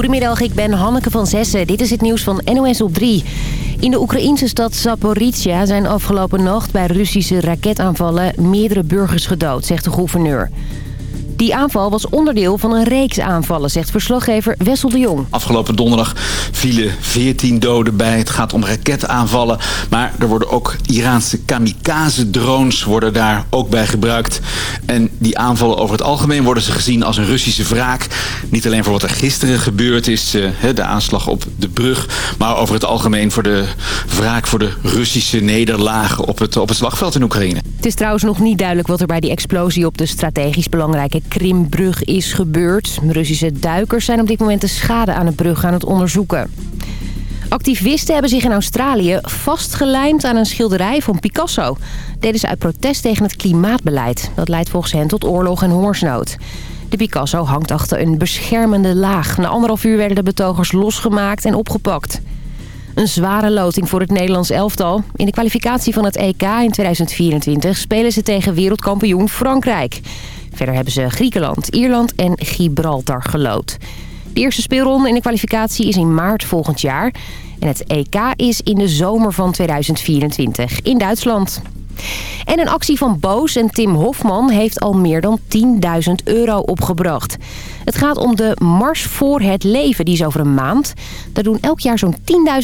Goedemiddag, ik ben Hanneke van Zessen. Dit is het nieuws van NOS op 3. In de Oekraïnse stad Zaporizhia zijn afgelopen nacht bij Russische raketaanvallen meerdere burgers gedood, zegt de gouverneur. Die aanval was onderdeel van een reeks aanvallen, zegt verslaggever Wessel de Jong. Afgelopen donderdag vielen 14 doden bij. Het gaat om raketaanvallen. Maar er worden ook Iraanse kamikaze-drones worden daar ook bij gebruikt. En die aanvallen over het algemeen worden ze gezien als een Russische wraak. Niet alleen voor wat er gisteren gebeurd is, eh, de aanslag op de brug. Maar over het algemeen voor de wraak voor de Russische nederlagen op het, op het slagveld in Oekraïne. Het is trouwens nog niet duidelijk wat er bij die explosie op de strategisch belangrijke Krimbrug is gebeurd. Russische duikers zijn op dit moment de schade aan de brug aan het onderzoeken. Activisten hebben zich in Australië vastgelijmd aan een schilderij van Picasso. Deden ze uit protest tegen het klimaatbeleid. Dat leidt volgens hen tot oorlog en hongersnood. De Picasso hangt achter een beschermende laag. Na anderhalf uur werden de betogers losgemaakt en opgepakt. Een zware loting voor het Nederlands elftal. In de kwalificatie van het EK in 2024 spelen ze tegen wereldkampioen Frankrijk. Verder hebben ze Griekenland, Ierland en Gibraltar geloot. De eerste speelronde in de kwalificatie is in maart volgend jaar. En het EK is in de zomer van 2024 in Duitsland. En een actie van Boos en Tim Hofman heeft al meer dan 10.000 euro opgebracht. Het gaat om de Mars voor het Leven, die is over een maand. Daar doen elk jaar zo'n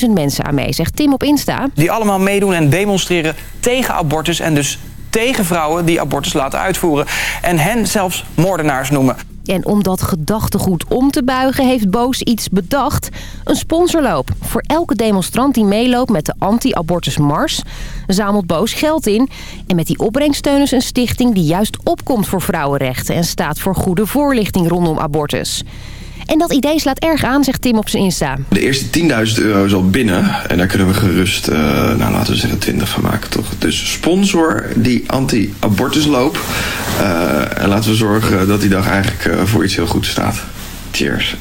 10.000 mensen aan mee, zegt Tim op Insta. Die allemaal meedoen en demonstreren tegen abortus en dus tegen vrouwen die abortus laten uitvoeren. En hen zelfs moordenaars noemen. En om dat gedachtegoed om te buigen heeft Boos iets bedacht. Een sponsorloop. Voor elke demonstrant die meeloopt met de anti-abortus mars... zamelt Boos geld in. En met die opbrengst steunen ze een stichting die juist opkomt voor vrouwenrechten... en staat voor goede voorlichting rondom abortus. En dat idee slaat erg aan, zegt Tim op zijn Insta. De eerste 10.000 euro is al binnen. En daar kunnen we gerust, uh, nou, laten we zeggen, 20 van maken, toch? Dus sponsor die anti-abortusloop. Uh, en laten we zorgen dat die dag eigenlijk uh, voor iets heel goeds staat. Cheers.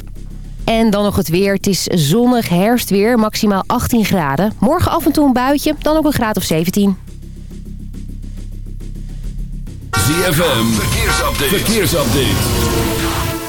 En dan nog het weer. Het is zonnig herfstweer, maximaal 18 graden. Morgen af en toe een buitje, dan ook een graad of 17. ZFM, verkeersupdate. verkeersupdate.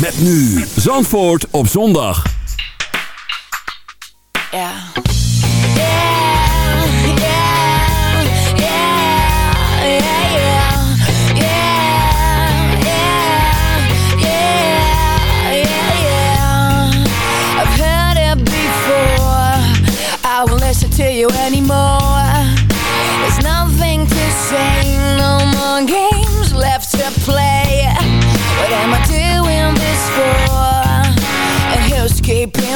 Met nu Zandvoort op zondag. Ja.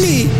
me.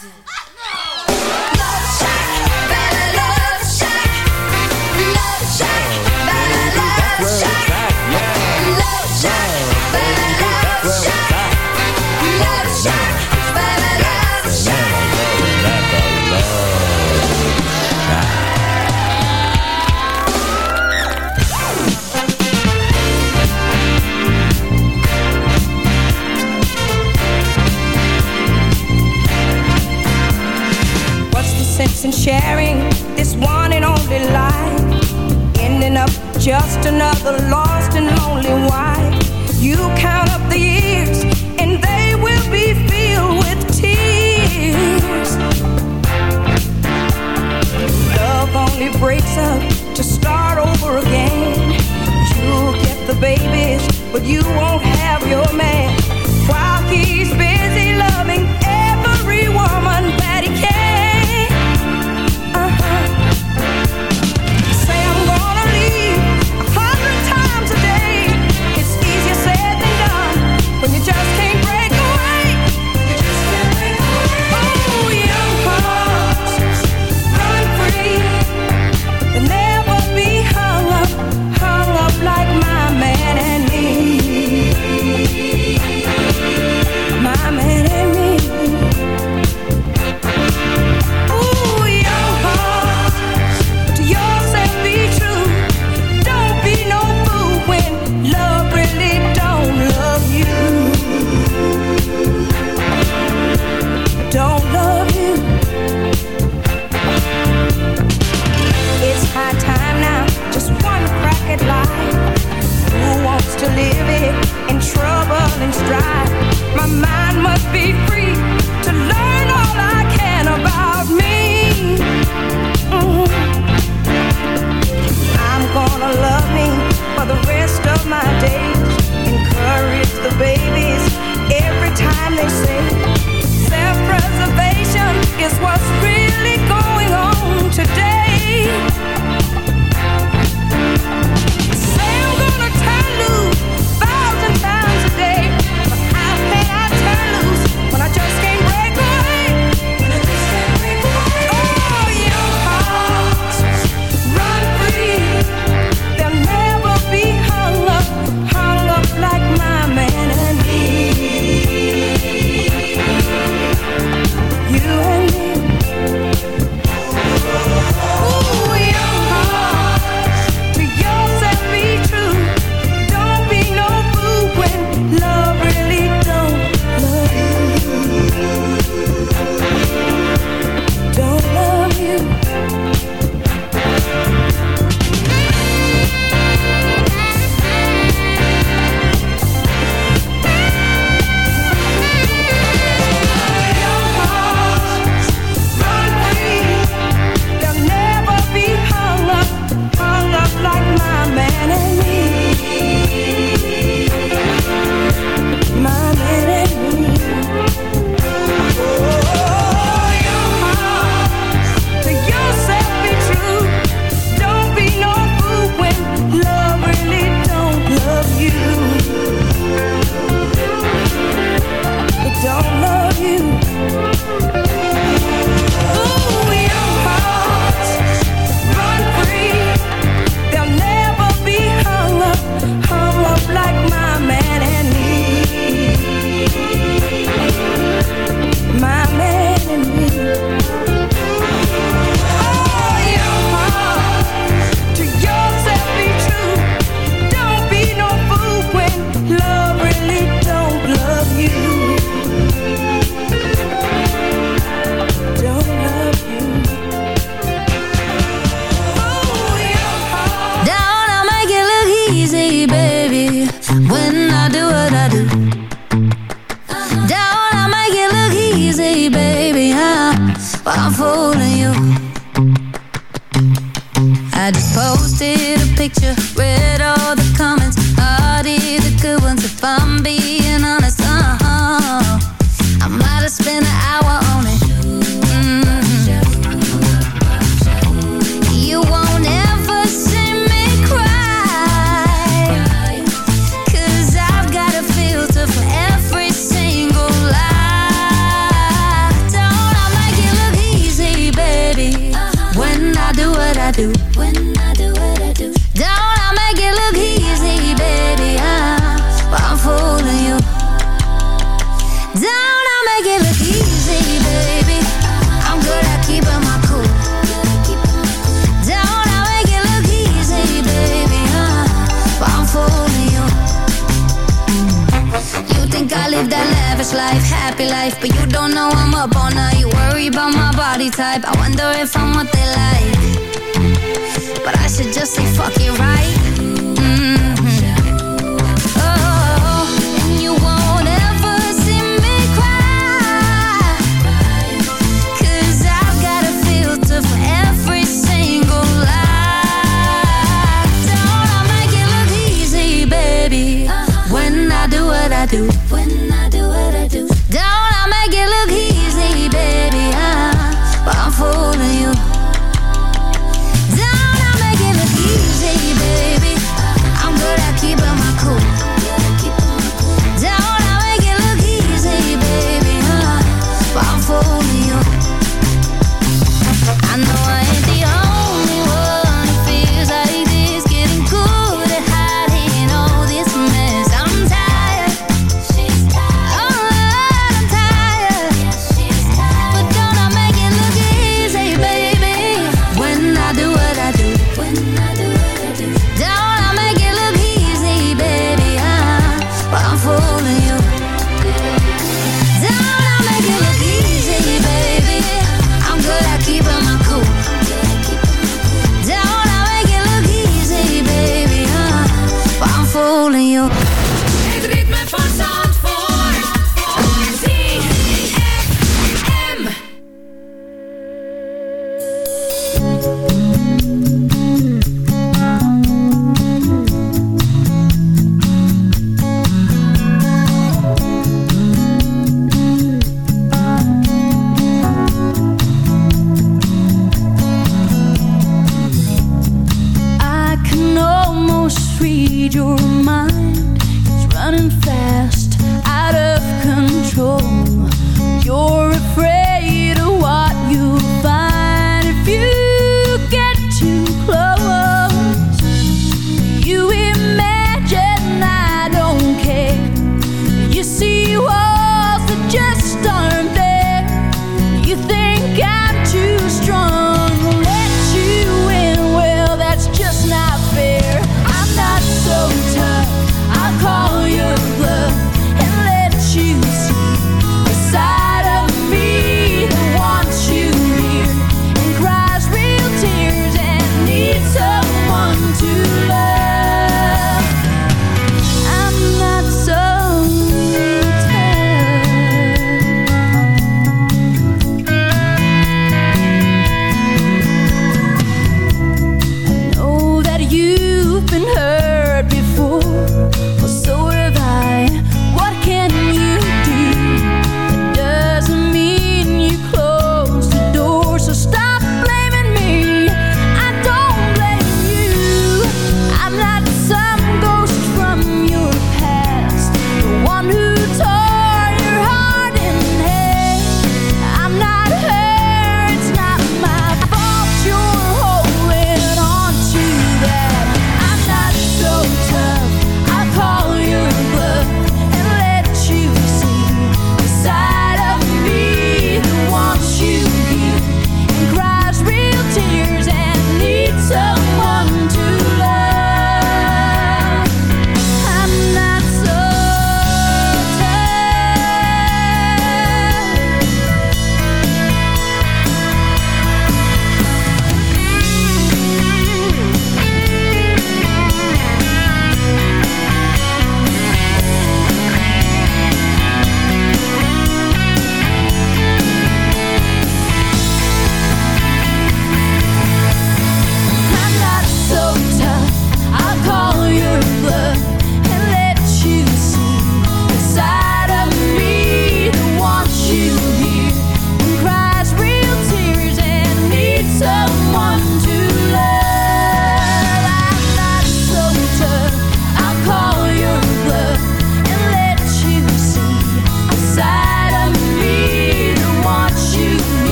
Ah.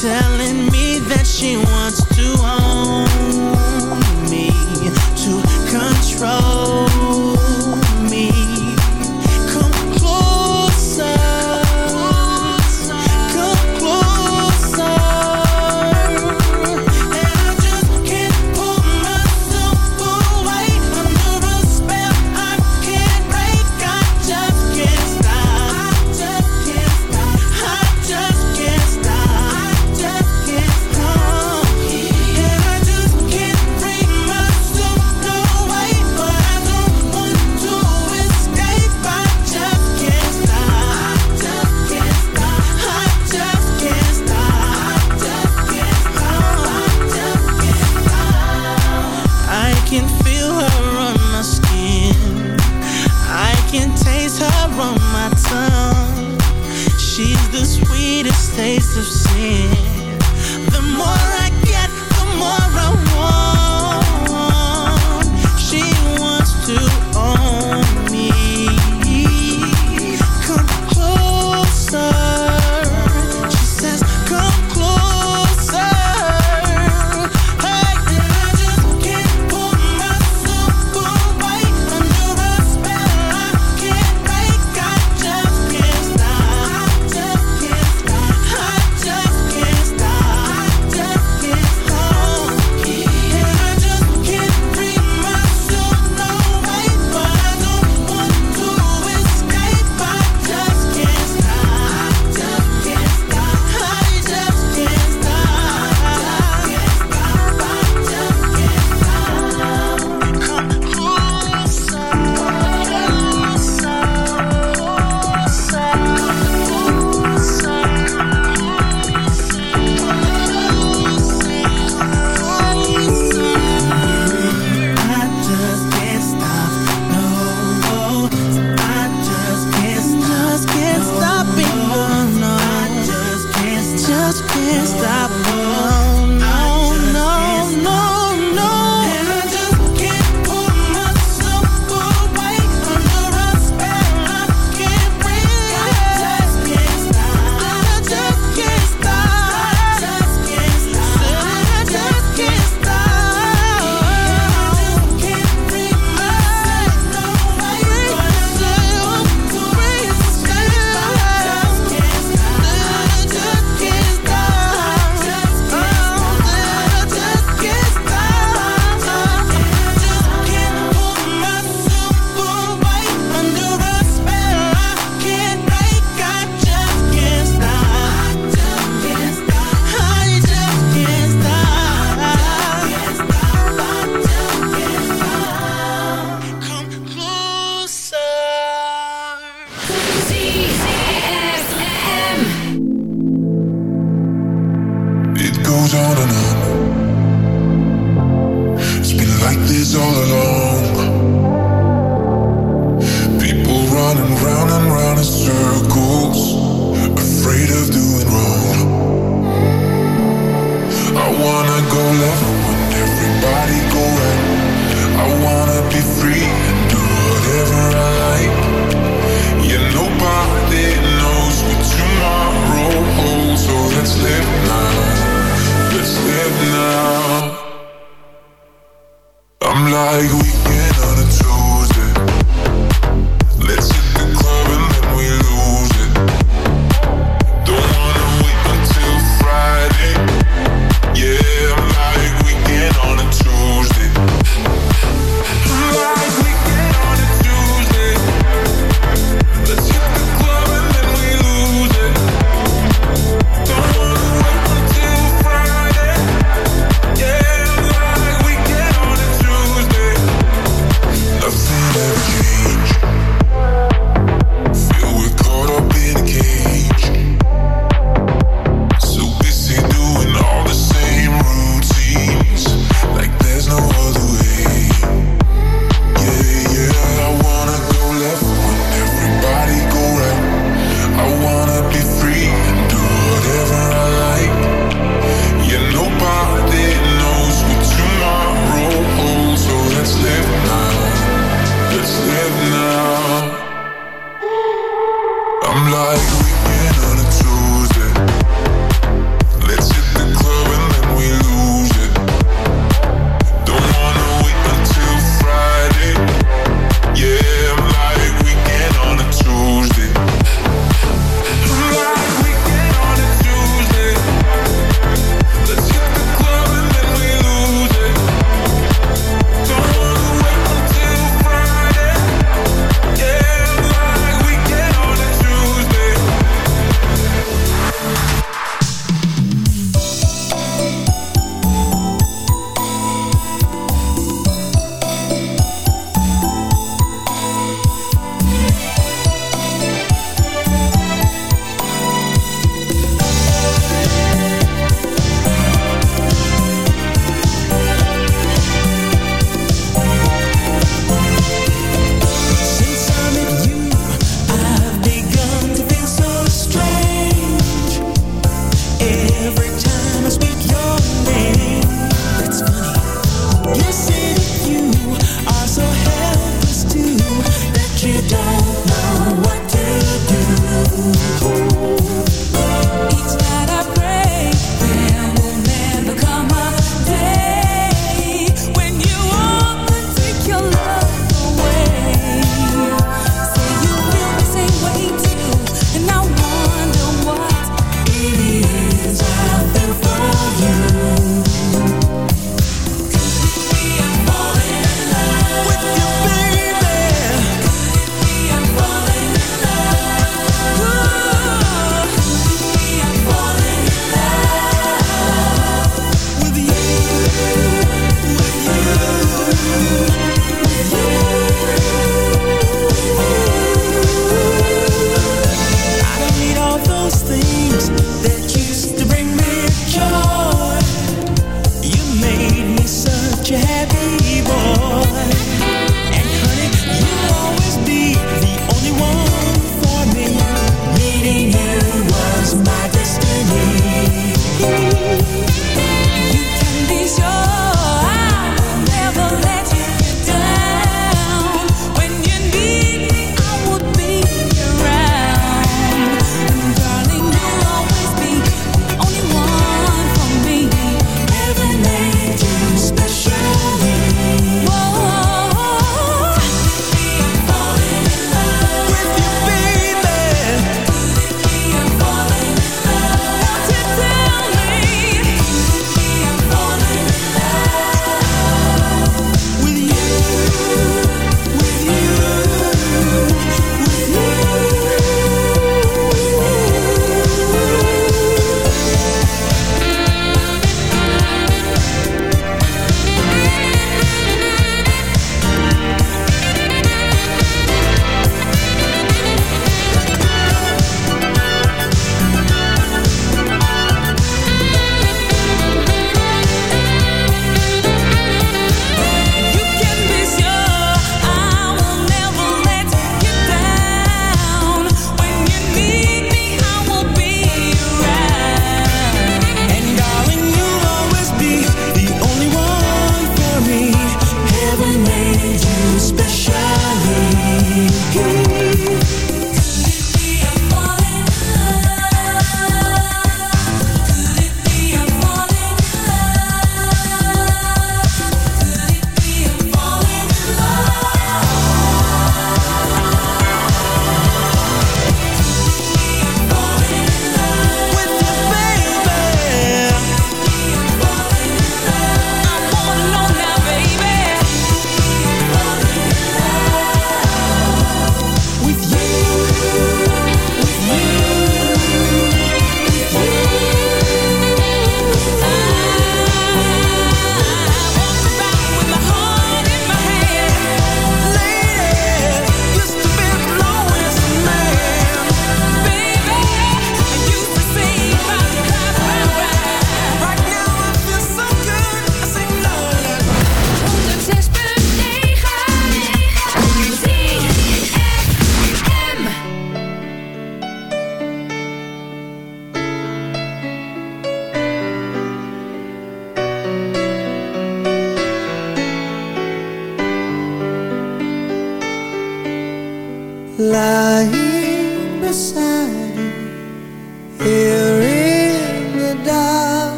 telling me that she wants to own me, to control is all alone